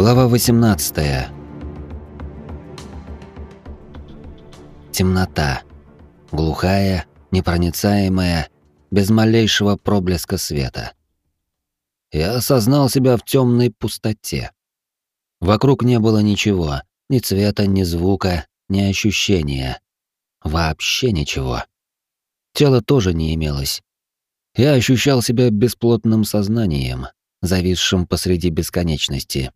Глава 18. Темнота. Глухая, непроницаемая, без малейшего проблеска света. Я осознал себя в темной пустоте. Вокруг не было ничего, ни цвета, ни звука, ни ощущения. Вообще ничего. Тела тоже не имелось. Я ощущал себя бесплотным сознанием, зависшим посреди бесконечности.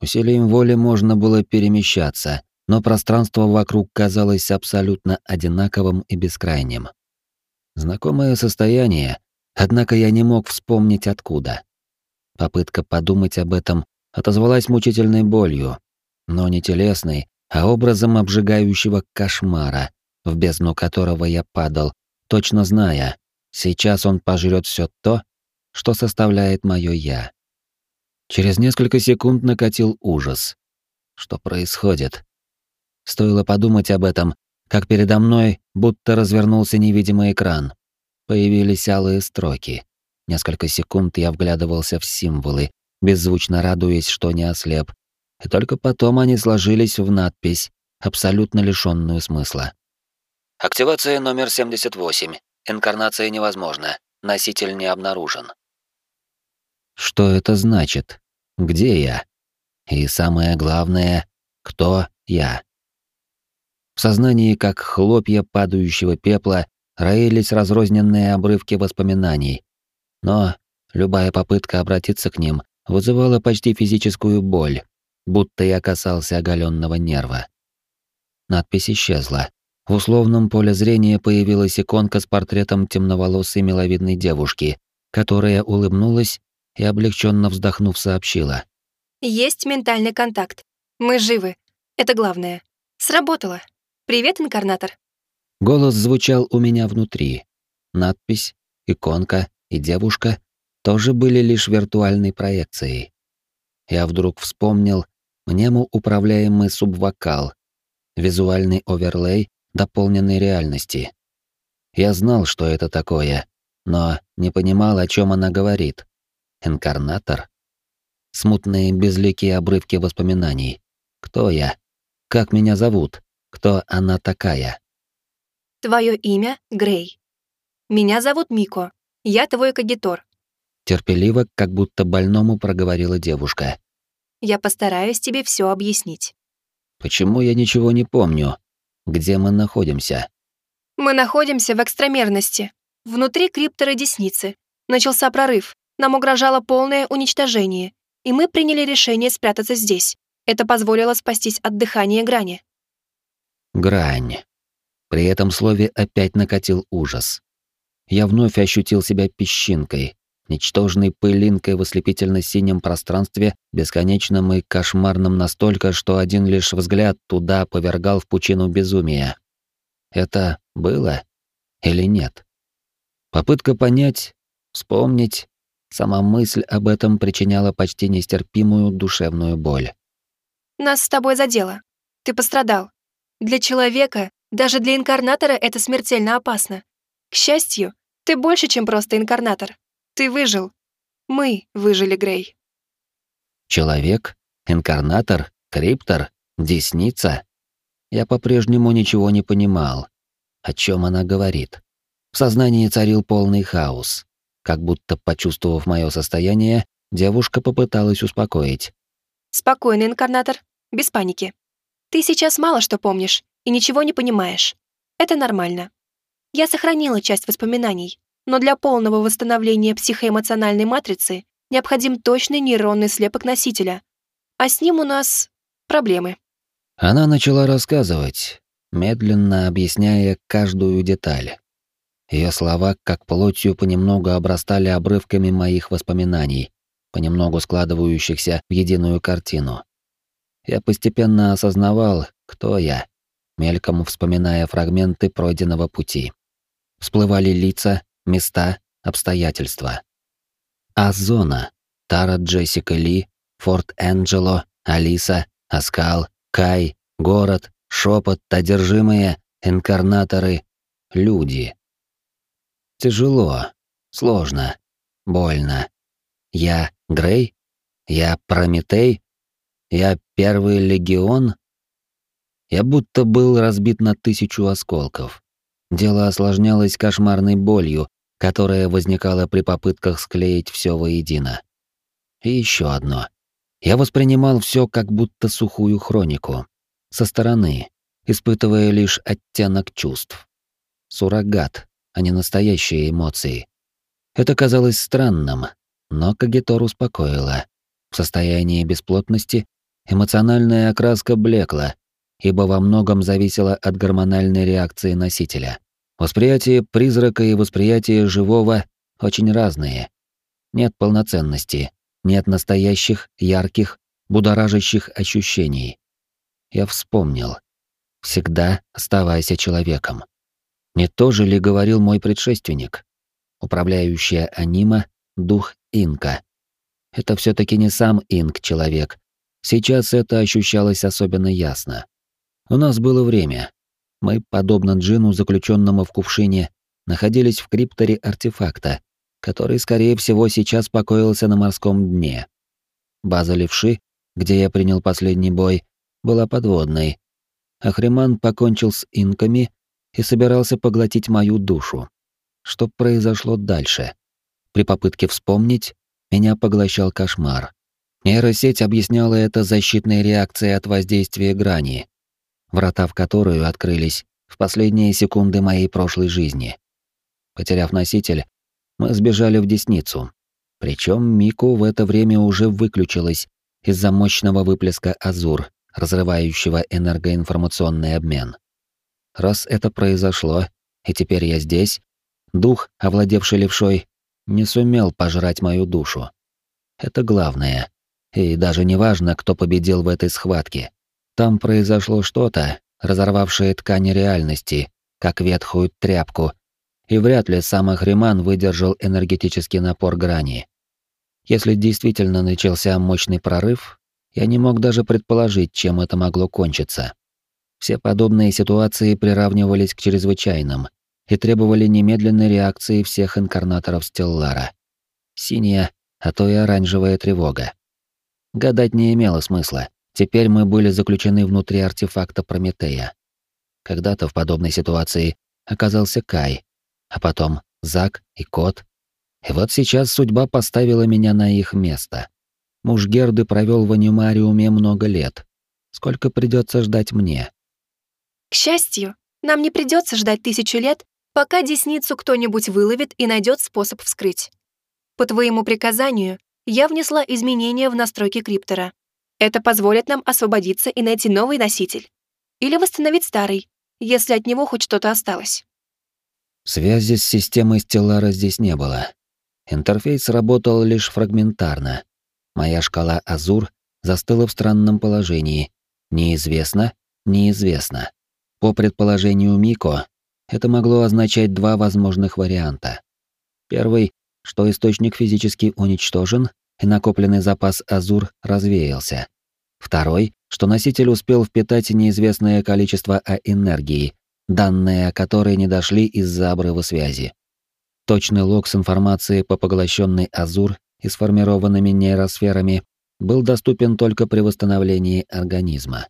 Усилием воли можно было перемещаться, но пространство вокруг казалось абсолютно одинаковым и бескрайним. Знакомое состояние, однако я не мог вспомнить откуда. Попытка подумать об этом отозвалась мучительной болью, но не телесной, а образом обжигающего кошмара, в бездну которого я падал, точно зная, сейчас он пожрет все то, что составляет мое «я». Через несколько секунд накатил ужас. Что происходит? Стоило подумать об этом, как передо мной будто развернулся невидимый экран. Появились алые строки. Несколько секунд я вглядывался в символы, беззвучно радуясь, что не ослеп. И только потом они сложились в надпись, абсолютно лишённую смысла. Активация номер 78. Инкарнация невозможна. Носитель не обнаружен. Что это значит? Где я? И самое главное, кто я? В сознании, как хлопья падающего пепла, роились разрозненные обрывки воспоминаний. Но любая попытка обратиться к ним вызывала почти физическую боль, будто я касался оголенного нерва. Надпись исчезла. В условном поле зрения появилась иконка с портретом темноволосой миловидной девушки, которая улыбнулась и, облегченно вздохнув, сообщила. «Есть ментальный контакт. Мы живы. Это главное. Сработало. Привет, инкарнатор». Голос звучал у меня внутри. Надпись, иконка и девушка тоже были лишь виртуальной проекцией. Я вдруг вспомнил мнему управляемый субвокал, визуальный оверлей дополненной реальности. Я знал, что это такое, но не понимал, о чем она говорит. Инкарнатор? Смутные безликие обрывки воспоминаний. Кто я? Как меня зовут? Кто она такая? Твое имя Грей. Меня зовут Мико. Я твой кагитор. Терпеливо, как будто больному проговорила девушка. Я постараюсь тебе все объяснить. Почему я ничего не помню? Где мы находимся? Мы находимся в экстрамерности, внутри криптора десницы. Начался прорыв. Нам угрожало полное уничтожение, и мы приняли решение спрятаться здесь. Это позволило спастись от дыхания грани. Грань. При этом слове опять накатил ужас. Я вновь ощутил себя песчинкой, ничтожной пылинкой в ослепительно-синем пространстве, бесконечном и кошмарном настолько, что один лишь взгляд туда повергал в пучину безумия. Это было или нет? Попытка понять, вспомнить, Сама мысль об этом причиняла почти нестерпимую душевную боль. «Нас с тобой задело. Ты пострадал. Для человека, даже для инкарнатора это смертельно опасно. К счастью, ты больше, чем просто инкарнатор. Ты выжил. Мы выжили, Грей». Человек? Инкарнатор? Криптор? Десница? Я по-прежнему ничего не понимал. О чем она говорит? В сознании царил полный хаос. Как будто почувствовав мое состояние, девушка попыталась успокоить. «Спокойно, инкарнатор, без паники. Ты сейчас мало что помнишь и ничего не понимаешь. Это нормально. Я сохранила часть воспоминаний, но для полного восстановления психоэмоциональной матрицы необходим точный нейронный слепок носителя. А с ним у нас проблемы». Она начала рассказывать, медленно объясняя каждую деталь. Ее слова, как плотью, понемногу обрастали обрывками моих воспоминаний, понемногу складывающихся в единую картину. Я постепенно осознавал, кто я, мельком вспоминая фрагменты пройденного пути. Всплывали лица, места, обстоятельства. А-зона, Тара Джессика Ли, Форт Энджело, Алиса, Аскал, Кай, город, шепот, одержимые, инкарнаторы, люди. Тяжело, сложно, больно. Я Грей? Я Прометей? Я первый легион? Я будто был разбит на тысячу осколков. Дело осложнялось кошмарной болью, которая возникала при попытках склеить все воедино. И еще одно. Я воспринимал все как будто сухую хронику. Со стороны, испытывая лишь оттенок чувств. Суррогат, а не настоящие эмоции. Это казалось странным, но Кагитор успокоила. В состоянии бесплотности эмоциональная окраска блекла, ибо во многом зависела от гормональной реакции носителя. Восприятие призрака и восприятие живого очень разные. Нет полноценности, нет настоящих, ярких, будоражащих ощущений. Я вспомнил. Всегда оставайся человеком. Не то же ли говорил мой предшественник? Управляющая анима — дух инка. Это все таки не сам инк человек. Сейчас это ощущалось особенно ясно. У нас было время. Мы, подобно джину, заключенному в кувшине, находились в крипторе артефакта, который, скорее всего, сейчас покоился на морском дне. База левши, где я принял последний бой, была подводной. Ахриман покончил с инками и собирался поглотить мою душу. Что произошло дальше? При попытке вспомнить, меня поглощал кошмар. Нейросеть объясняла это защитной реакцией от воздействия грани, врата в которую открылись в последние секунды моей прошлой жизни. Потеряв носитель, мы сбежали в Десницу. Причем Мику в это время уже выключилась из-за мощного выплеска Азур, разрывающего энергоинформационный обмен. Раз это произошло, и теперь я здесь, дух, овладевший левшой, не сумел пожрать мою душу. Это главное. И даже не важно, кто победил в этой схватке. Там произошло что-то, разорвавшее ткани реальности, как ветхую тряпку, и вряд ли сам Ахриман выдержал энергетический напор грани. Если действительно начался мощный прорыв, я не мог даже предположить, чем это могло кончиться. Все подобные ситуации приравнивались к чрезвычайным и требовали немедленной реакции всех инкарнаторов Стеллара. Синяя, а то и оранжевая тревога. Гадать не имело смысла. Теперь мы были заключены внутри артефакта Прометея. Когда-то в подобной ситуации оказался Кай, а потом Зак и Кот. И вот сейчас судьба поставила меня на их место. Муж Герды провел в анимариуме много лет. Сколько придется ждать мне? К счастью, нам не придется ждать тысячу лет, пока десницу кто-нибудь выловит и найдет способ вскрыть. По твоему приказанию, я внесла изменения в настройки криптора. Это позволит нам освободиться и найти новый носитель. Или восстановить старый, если от него хоть что-то осталось. Связи с системой Стеллара здесь не было. Интерфейс работал лишь фрагментарно. Моя шкала Азур застыла в странном положении. Неизвестно, неизвестно. По предположению Мико, это могло означать два возможных варианта. Первый, что источник физически уничтожен, и накопленный запас Азур развеялся. Второй, что носитель успел впитать неизвестное количество А-энергии, данные о которой не дошли из-за обрыва связи. Точный лог с информацией по поглощенной Азур и сформированными нейросферами был доступен только при восстановлении организма.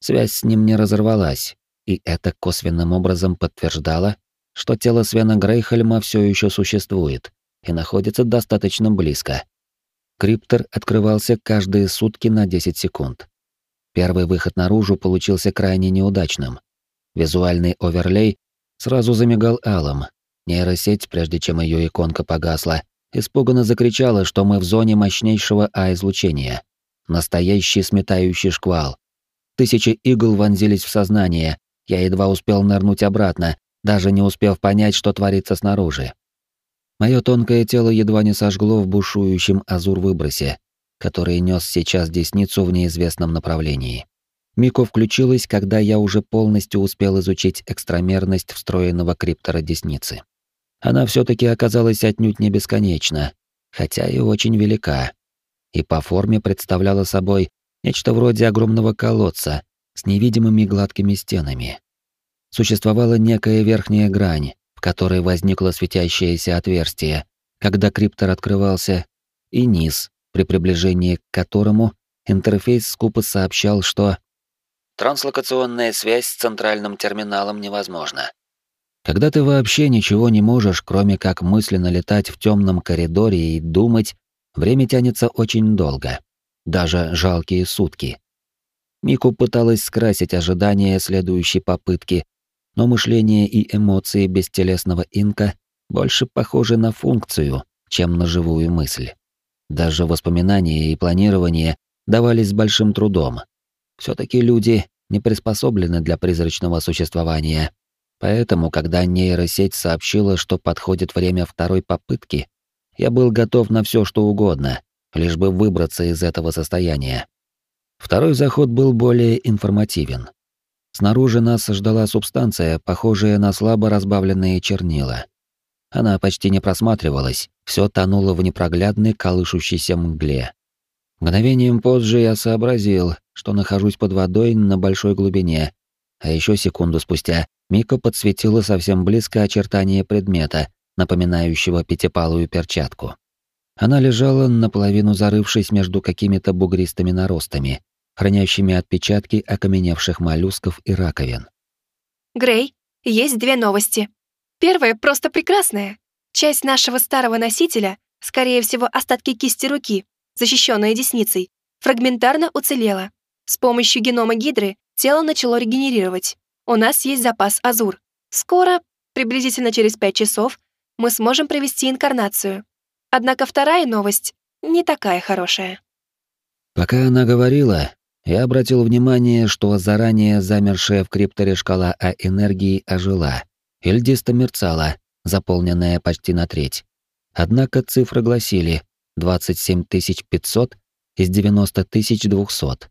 Связь с ним не разорвалась, и это косвенным образом подтверждало, что тело Свена Грейхельма все еще существует и находится достаточно близко. Криптор открывался каждые сутки на 10 секунд. Первый выход наружу получился крайне неудачным. Визуальный оверлей сразу замигал алым. Нейросеть, прежде чем ее иконка погасла, испуганно закричала, что мы в зоне мощнейшего А-излучения. Настоящий сметающий шквал. Тысячи игл вонзились в сознание. Я едва успел нырнуть обратно, даже не успев понять, что творится снаружи. Мое тонкое тело едва не сожгло в бушующем азур-выбросе, который нес сейчас десницу в неизвестном направлении. Мико включилась, когда я уже полностью успел изучить экстрамерность встроенного криптора десницы. Она все таки оказалась отнюдь не бесконечна, хотя и очень велика, и по форме представляла собой нечто вроде огромного колодца с невидимыми гладкими стенами. Существовала некая верхняя грань, в которой возникло светящееся отверстие, когда криптор открывался, и низ, при приближении к которому интерфейс скупо сообщал, что Транслокационная связь с центральным терминалом невозможна. Когда ты вообще ничего не можешь, кроме как мысленно летать в темном коридоре и думать, время тянется очень долго. Даже жалкие сутки. Мику пыталась скрасить ожидания следующей попытки, но мышление и эмоции бестелесного инка больше похожи на функцию, чем на живую мысль. Даже воспоминания и планирование давались с большим трудом. все таки люди не приспособлены для призрачного существования. Поэтому, когда нейросеть сообщила, что подходит время второй попытки, я был готов на все, что угодно, лишь бы выбраться из этого состояния. Второй заход был более информативен. Снаружи нас ждала субстанция, похожая на слабо разбавленные чернила. Она почти не просматривалась, все тонуло в непроглядной колышущейся мгле. Мгновением позже я сообразил, что нахожусь под водой на большой глубине, а еще секунду спустя Мика подсветила совсем близко очертание предмета, напоминающего пятипалую перчатку. Она лежала, наполовину зарывшись между какими-то бугристыми наростами, хранящими отпечатки окаменевших моллюсков и раковин. «Грей, есть две новости. Первая просто прекрасная. Часть нашего старого носителя, скорее всего, остатки кисти руки, защищенная десницей, фрагментарно уцелела. С помощью генома гидры тело начало регенерировать. У нас есть запас Азур. Скоро, приблизительно через пять часов, мы сможем провести инкарнацию. Однако вторая новость не такая хорошая. Пока она говорила, я обратил внимание, что заранее замершая в крипторе шкала А энергии ожила, и льдисто мерцала, заполненная почти на треть. Однако цифры гласили 27 500 из 90 200.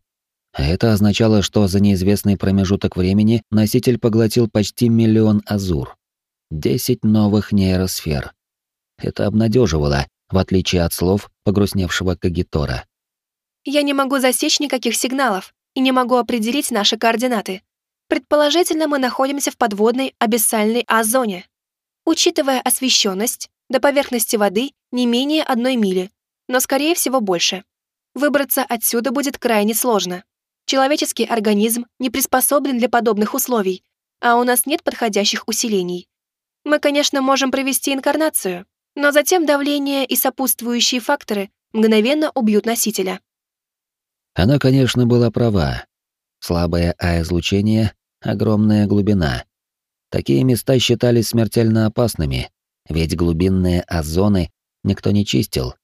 А это означало, что за неизвестный промежуток времени носитель поглотил почти миллион азур. Десять новых нейросфер. Это обнадеживало, в отличие от слов погрустневшего Кагитора. «Я не могу засечь никаких сигналов и не могу определить наши координаты. Предположительно, мы находимся в подводной абиссальной А-зоне. Учитывая освещенность, до поверхности воды не менее одной мили, но, скорее всего, больше. Выбраться отсюда будет крайне сложно. Человеческий организм не приспособлен для подобных условий, а у нас нет подходящих усилений. Мы, конечно, можем провести инкарнацию, но затем давление и сопутствующие факторы мгновенно убьют носителя. Она, конечно, была права. Слабое А-излучение, огромная глубина. Такие места считались смертельно опасными, ведь глубинные озоны никто не чистил.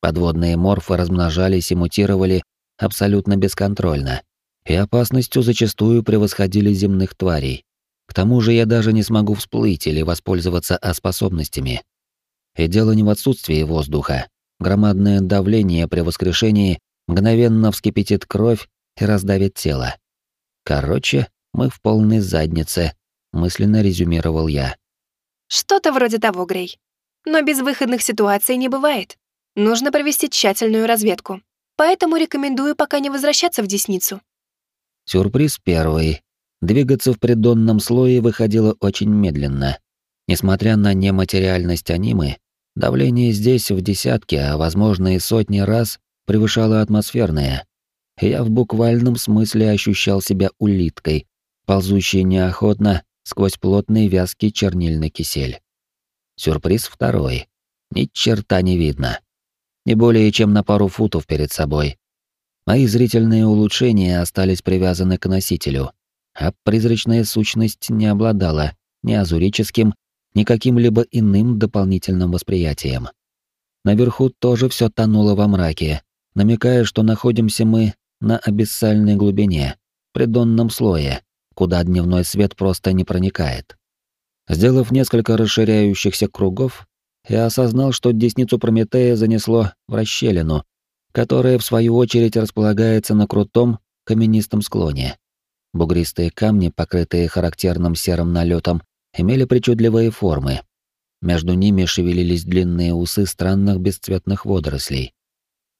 Подводные морфы размножались и мутировали абсолютно бесконтрольно и опасностью зачастую превосходили земных тварей. К тому же я даже не смогу всплыть или воспользоваться способностями. И дело не в отсутствии воздуха. Громадное давление при воскрешении мгновенно вскипятит кровь и раздавит тело. Короче, мы в полной заднице, мысленно резюмировал я. Что-то вроде того, Грей. Но без выходных ситуаций не бывает. Нужно провести тщательную разведку. Поэтому рекомендую пока не возвращаться в Десницу. Сюрприз первый. Двигаться в придонном слое выходило очень медленно. Несмотря на нематериальность анимы, давление здесь в десятки, а возможно и сотни раз превышало атмосферное. Я в буквальном смысле ощущал себя улиткой, ползущей неохотно сквозь плотный вязкий чернильный кисель. Сюрприз второй. Ни черта не видно. Не более чем на пару футов перед собой. Мои зрительные улучшения остались привязаны к носителю, а призрачная сущность не обладала ни азурическим, ни каким-либо иным дополнительным восприятием. Наверху тоже все тонуло во мраке, намекая, что находимся мы на абиссальной глубине, придонном слое, куда дневной свет просто не проникает. Сделав несколько расширяющихся кругов, я осознал, что десницу Прометея занесло в расщелину, которая, в свою очередь, располагается на крутом каменистом склоне. Бугристые камни, покрытые характерным серым налетом, имели причудливые формы. Между ними шевелились длинные усы странных бесцветных водорослей.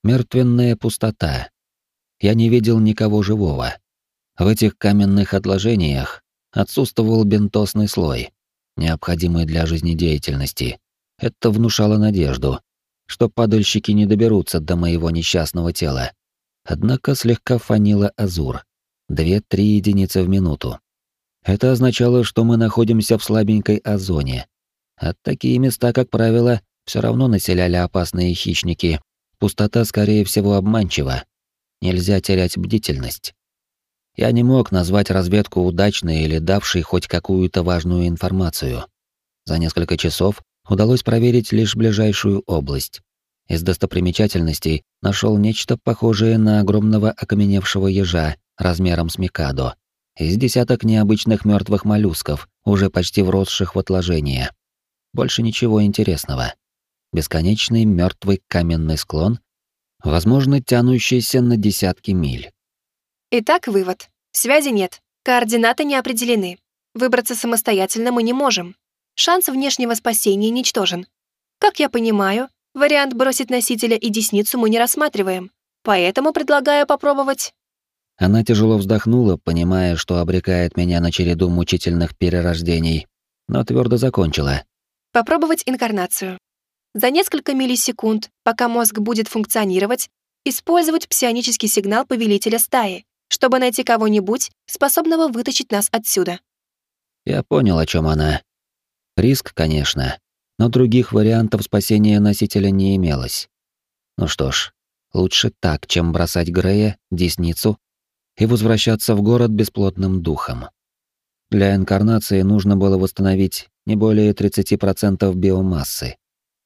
Мертвенная пустота. Я не видел никого живого. В этих каменных отложениях отсутствовал бентосный слой, необходимый для жизнедеятельности. Это внушало надежду, что падальщики не доберутся до моего несчастного тела. Однако слегка фанила азур. Две-три единицы в минуту. Это означало, что мы находимся в слабенькой озоне. А такие места, как правило, все равно населяли опасные хищники. Пустота, скорее всего, обманчива. Нельзя терять бдительность. Я не мог назвать разведку удачной или давшей хоть какую-то важную информацию. За несколько часов удалось проверить лишь ближайшую область. Из достопримечательностей нашел нечто похожее на огромного окаменевшего ежа размером с микадо. Из десяток необычных мертвых моллюсков, уже почти вросших в отложение. Больше ничего интересного. Бесконечный мертвый каменный склон, возможно, тянущийся на десятки миль. Итак, вывод. Связи нет, координаты не определены. Выбраться самостоятельно мы не можем. Шанс внешнего спасения ничтожен. Как я понимаю, вариант бросить носителя и десницу мы не рассматриваем. Поэтому предлагаю попробовать она тяжело вздохнула, понимая, что обрекает меня на череду мучительных перерождений, но твердо закончила. Попробовать инкарнацию. За несколько миллисекунд, пока мозг будет функционировать, использовать псионический сигнал повелителя стаи, чтобы найти кого-нибудь, способного вытащить нас отсюда. Я понял, о чем она. Риск, конечно, но других вариантов спасения носителя не имелось. Ну что ж, лучше так, чем бросать Грея, Десницу и возвращаться в город бесплотным духом. Для инкарнации нужно было восстановить не более 30% биомассы.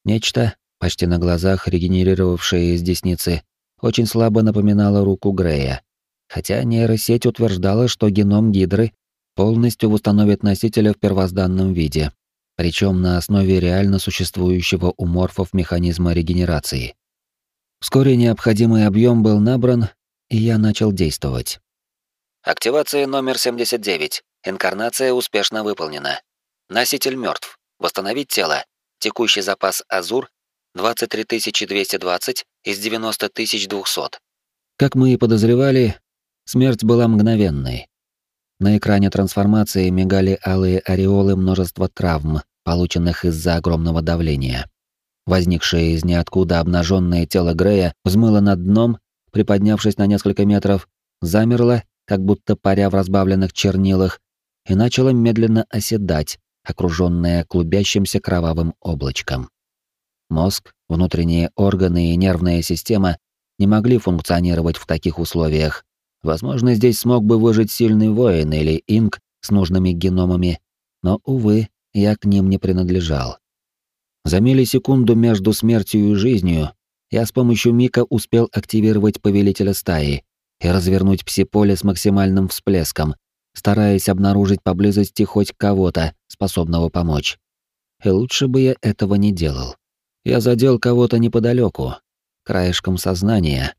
Нечто, почти на глазах регенерировавшее из десницы, очень слабо напоминало руку Грея, хотя нейросеть утверждала, что геном Гидры полностью восстановит носителя в первозданном виде, причем на основе реально существующего у морфов механизма регенерации. Вскоре необходимый объем был набран, и я начал действовать. Активация номер 79. Инкарнация успешно выполнена. Носитель мертв. Восстановить тело. Текущий запас Азур 23220 из 90200. Как мы и подозревали, смерть была мгновенной. На экране трансформации мигали алые ореолы множества травм, полученных из-за огромного давления. Возникшее из ниоткуда обнаженное тело Грея взмыло над дном приподнявшись на несколько метров, замерла, как будто паря в разбавленных чернилах, и начала медленно оседать, окруженная клубящимся кровавым облачком. Мозг, внутренние органы и нервная система не могли функционировать в таких условиях. Возможно, здесь смог бы выжить сильный воин или инк с нужными геномами, но, увы, я к ним не принадлежал. За миллисекунду между смертью и жизнью я с помощью Мика успел активировать повелителя стаи и развернуть псиполе с максимальным всплеском, стараясь обнаружить поблизости хоть кого-то, способного помочь. И лучше бы я этого не делал. Я задел кого-то неподалеку, краешком сознания,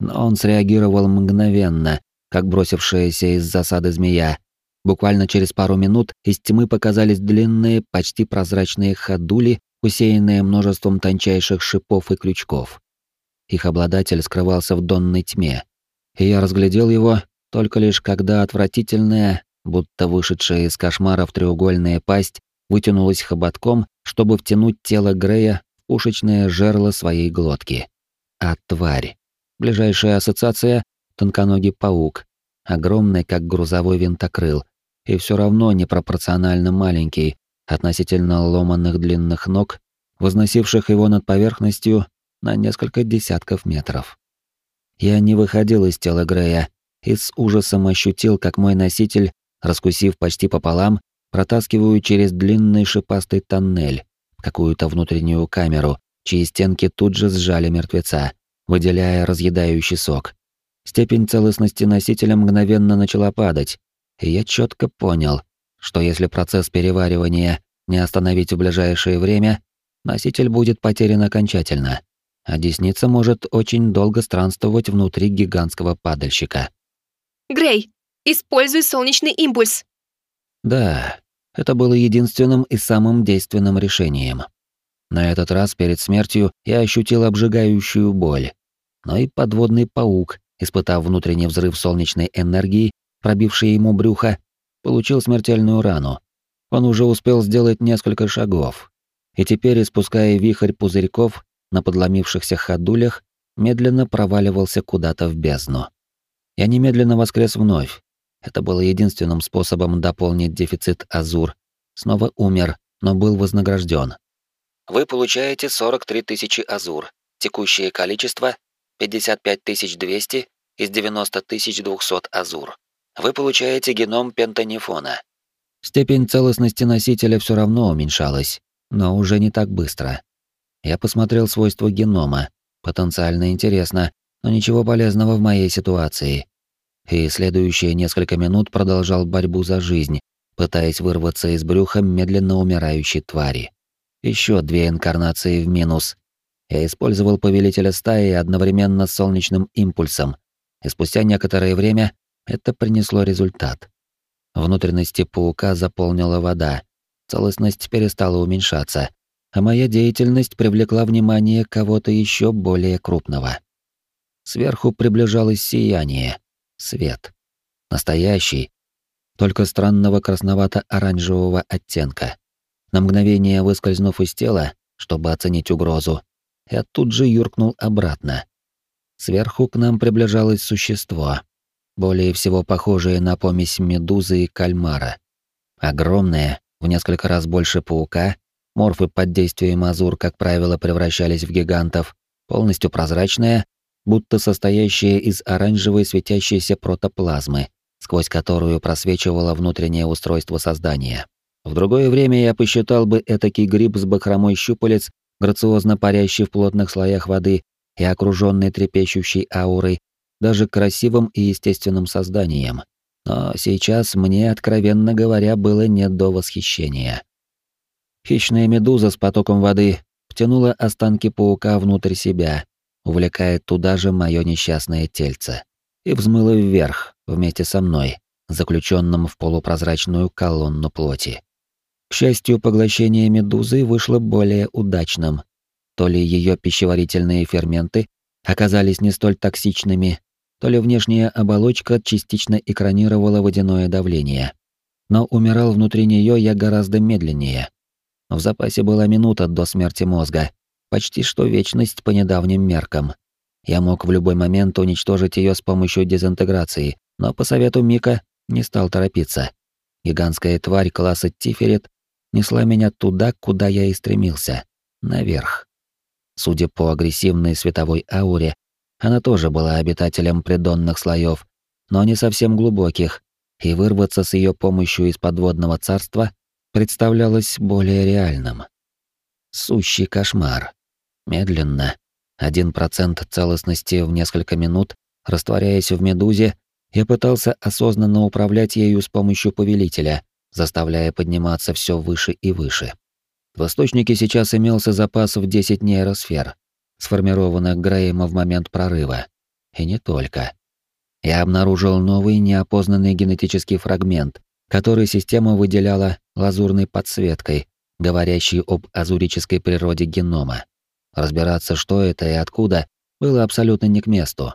но он среагировал мгновенно, как бросившаяся из засады змея. Буквально через пару минут из тьмы показались длинные, почти прозрачные ходули усеянные множеством тончайших шипов и крючков. Их обладатель скрывался в донной тьме, и я разглядел его только лишь когда отвратительная, будто вышедшая из кошмаров треугольная пасть вытянулась хоботком, чтобы втянуть тело Грея в пушечное жерло своей глотки. А тварь. Ближайшая ассоциация — тонконогий паук, огромный, как грузовой винтокрыл, и все равно непропорционально маленький, относительно ломанных длинных ног, возносивших его над поверхностью на несколько десятков метров. Я не выходил из тела Грея и с ужасом ощутил, как мой носитель, раскусив почти пополам, протаскиваю через длинный шипастый тоннель какую-то внутреннюю камеру, чьи стенки тут же сжали мертвеца, выделяя разъедающий сок. Степень целостности носителя мгновенно начала падать, и я четко понял, что если процесс переваривания не остановить в ближайшее время, носитель будет потерян окончательно, а десница может очень долго странствовать внутри гигантского падальщика. «Грей, используй солнечный импульс!» Да, это было единственным и самым действенным решением. На этот раз перед смертью я ощутил обжигающую боль, но и подводный паук, испытав внутренний взрыв солнечной энергии, пробивший ему брюхо, получил смертельную рану. Он уже успел сделать несколько шагов, и теперь, испуская вихрь пузырьков на подломившихся ходулях, медленно проваливался куда-то в бездну. Я немедленно воскрес вновь. Это было единственным способом дополнить дефицит Азур. Снова умер, но был вознагражден. Вы получаете 43 тысячи Азур. Текущее количество 55 200 из 90 200 Азур. Вы получаете геном пентанифона. Степень целостности носителя все равно уменьшалась, но уже не так быстро. Я посмотрел свойства генома. Потенциально интересно, но ничего полезного в моей ситуации. И следующие несколько минут продолжал борьбу за жизнь, пытаясь вырваться из брюха медленно умирающей твари. Еще две инкарнации в минус. Я использовал повелителя стаи одновременно с солнечным импульсом, и спустя некоторое время это принесло результат. Внутренности паука заполнила вода, целостность перестала уменьшаться, а моя деятельность привлекла внимание кого-то еще более крупного. Сверху приближалось сияние, свет. Настоящий, только странного красновато-оранжевого оттенка. На мгновение выскользнув из тела, чтобы оценить угрозу, я тут же юркнул обратно. Сверху к нам приближалось существо, более всего похожее на помесь медузы и кальмара. Огромное, в несколько раз больше паука, морфы под действием азур, как правило, превращались в гигантов, полностью прозрачное, будто состоящее из оранжевой светящейся протоплазмы, сквозь которую просвечивало внутреннее устройство создания. В другое время я посчитал бы этакий гриб с бахромой щупалец, грациозно парящий в плотных слоях воды и окруженный трепещущей аурой, даже красивым и естественным созданием. Но сейчас мне, откровенно говоря, было не до восхищения. Хищная медуза с потоком воды втянула останки паука внутрь себя, увлекая туда же мое несчастное тельце, и взмыла вверх вместе со мной, заключенным в полупрозрачную колонну плоти. К счастью, поглощение медузы вышло более удачным. То ли ее пищеварительные ферменты оказались не столь токсичными, то ли внешняя оболочка частично экранировала водяное давление. Но умирал внутри нее я гораздо медленнее. В запасе была минута до смерти мозга, почти что вечность по недавним меркам. Я мог в любой момент уничтожить ее с помощью дезинтеграции, но по совету Мика не стал торопиться. Гигантская тварь класса Тиферет несла меня туда, куда я и стремился, наверх. Судя по агрессивной световой ауре, она тоже была обитателем придонных слоев, но не совсем глубоких, и вырваться с ее помощью из подводного царства представлялось более реальным. Сущий кошмар. Медленно, один процент целостности в несколько минут, растворяясь в медузе, я пытался осознанно управлять ею с помощью повелителя, заставляя подниматься все выше и выше. В источнике сейчас имелся запас в 10 нейросфер, сформированных Греем в момент прорыва. И не только. Я обнаружил новый неопознанный генетический фрагмент, который система выделяла лазурной подсветкой, говорящей об азурической природе генома. Разбираться, что это и откуда, было абсолютно не к месту.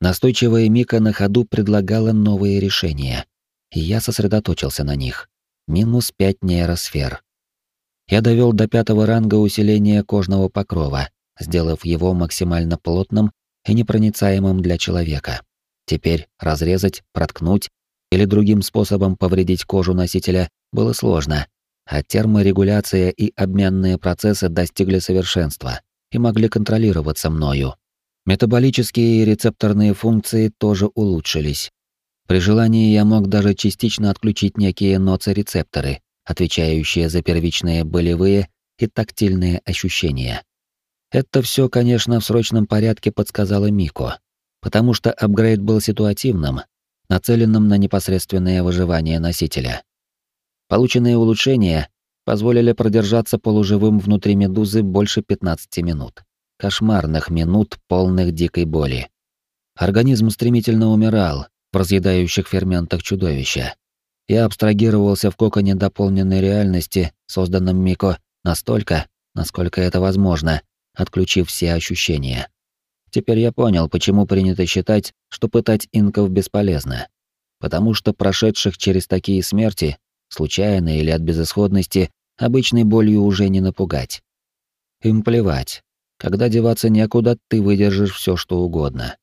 Настойчивая Мика на ходу предлагала новые решения, и я сосредоточился на них. Минус пять нейросфер. Я довел до пятого ранга усиления кожного покрова, сделав его максимально плотным и непроницаемым для человека. Теперь разрезать, проткнуть или другим способом повредить кожу носителя было сложно, а терморегуляция и обменные процессы достигли совершенства и могли контролироваться мною. Метаболические и рецепторные функции тоже улучшились. При желании я мог даже частично отключить некие ноцирецепторы, отвечающие за первичные болевые и тактильные ощущения. Это все, конечно, в срочном порядке подсказала Мико, потому что апгрейд был ситуативным, нацеленным на непосредственное выживание носителя. Полученные улучшения позволили продержаться полуживым внутри медузы больше 15 минут. Кошмарных минут, полных дикой боли. Организм стремительно умирал в разъедающих ферментах чудовища. Я абстрагировался в коконе дополненной реальности, созданном Мико, настолько, насколько это возможно, отключив все ощущения. Теперь я понял, почему принято считать, что пытать инков бесполезно. Потому что прошедших через такие смерти, случайно или от безысходности, обычной болью уже не напугать. Им плевать. Когда деваться некуда, ты выдержишь все, что угодно.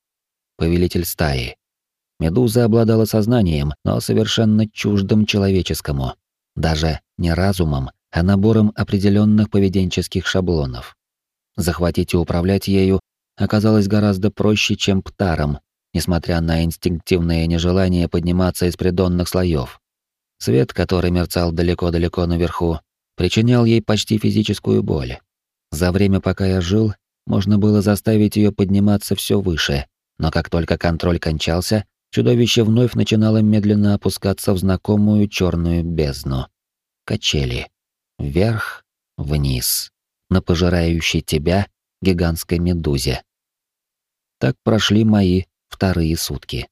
Повелитель стаи. Медуза обладала сознанием, но совершенно чуждым человеческому. Даже не разумом, а набором определенных поведенческих шаблонов. Захватить и управлять ею оказалось гораздо проще, чем птаром, несмотря на инстинктивное нежелание подниматься из придонных слоев. Свет, который мерцал далеко-далеко наверху, причинял ей почти физическую боль. За время, пока я жил, можно было заставить ее подниматься все выше, но как только контроль кончался, чудовище вновь начинало медленно опускаться в знакомую черную бездну. Качели. Вверх, вниз, на пожирающей тебя гигантской медузе. Так прошли мои вторые сутки.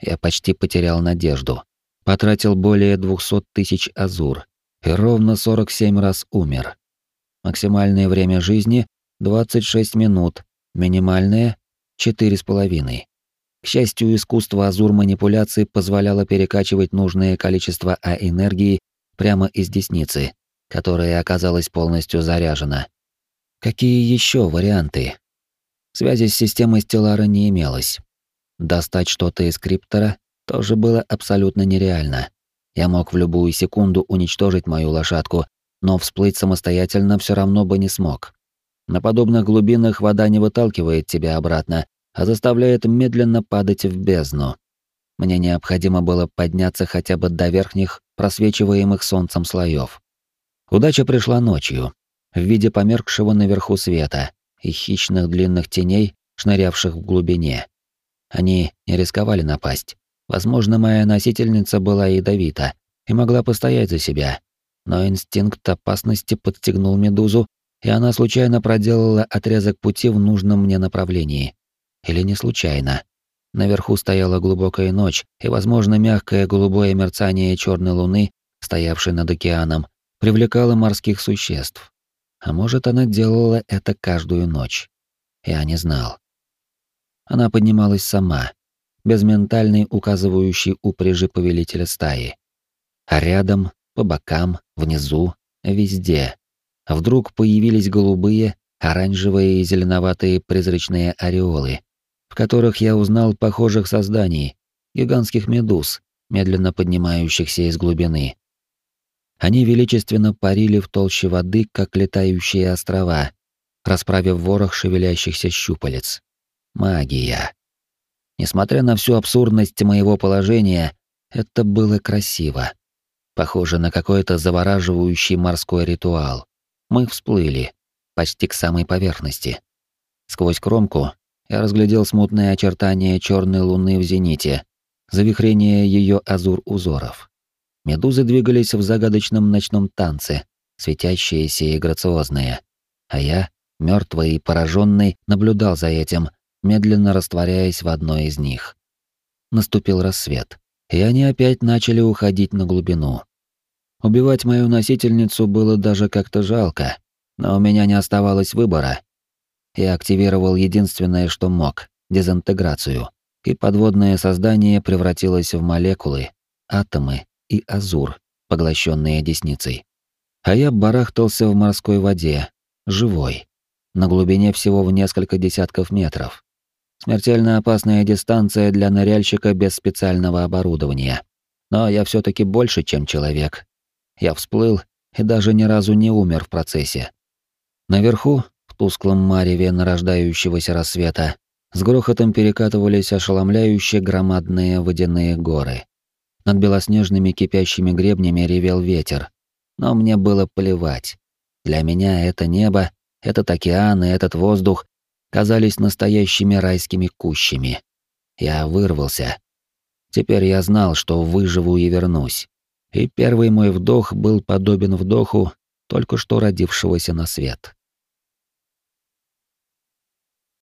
Я почти потерял надежду. Потратил более 200 тысяч азур и ровно 47 раз умер. Максимальное время жизни — 26 минут, минимальное — 4,5. К счастью, искусство азур манипуляции позволяло перекачивать нужное количество А-энергии прямо из десницы, которая оказалась полностью заряжена. Какие еще варианты? Связи с системой Стеллара не имелось. Достать что-то из криптора тоже было абсолютно нереально. Я мог в любую секунду уничтожить мою лошадку, но всплыть самостоятельно все равно бы не смог. На подобных глубинах вода не выталкивает тебя обратно, а заставляет медленно падать в бездну. Мне необходимо было подняться хотя бы до верхних, просвечиваемых солнцем слоев. Удача пришла ночью, в виде померкшего наверху света, и хищных длинных теней, шнырявших в глубине. Они не рисковали напасть. Возможно, моя носительница была ядовита и могла постоять за себя. Но инстинкт опасности подстегнул медузу, и она случайно проделала отрезок пути в нужном мне направлении. Или не случайно. Наверху стояла глубокая ночь, и, возможно, мягкое голубое мерцание черной луны, стоявшей над океаном, привлекало морских существ. А может, она делала это каждую ночь. Я не знал. Она поднималась сама, без ментальной указывающей упряжи повелителя стаи. А рядом, по бокам, внизу, везде. Вдруг появились голубые, оранжевые и зеленоватые призрачные ореолы, в которых я узнал похожих созданий, гигантских медуз, медленно поднимающихся из глубины. Они величественно парили в толще воды, как летающие острова, расправив ворох шевелящихся щупалец. Магия. Несмотря на всю абсурдность моего положения, это было красиво. Похоже на какой-то завораживающий морской ритуал. Мы всплыли, почти к самой поверхности. Сквозь кромку я разглядел смутные очертания черной луны в зените, завихрение ее азур-узоров. Медузы двигались в загадочном ночном танце, светящиеся и грациозные. А я, мертвый и пораженный, наблюдал за этим, медленно растворяясь в одной из них. Наступил рассвет, и они опять начали уходить на глубину. Убивать мою носительницу было даже как-то жалко, но у меня не оставалось выбора. Я активировал единственное, что мог — дезинтеграцию, и подводное создание превратилось в молекулы, атомы и азур, поглощенные десницей. А я барахтался в морской воде, живой, на глубине всего в несколько десятков метров. Смертельно опасная дистанция для ныряльщика без специального оборудования. Но я все таки больше, чем человек. Я всплыл и даже ни разу не умер в процессе. Наверху, в тусклом мареве нарождающегося рассвета, с грохотом перекатывались ошеломляющие громадные водяные горы. Над белоснежными кипящими гребнями ревел ветер. Но мне было плевать. Для меня это небо, этот океан и этот воздух казались настоящими райскими кущами. Я вырвался. Теперь я знал, что выживу и вернусь. И первый мой вдох был подобен вдоху только что родившегося на свет.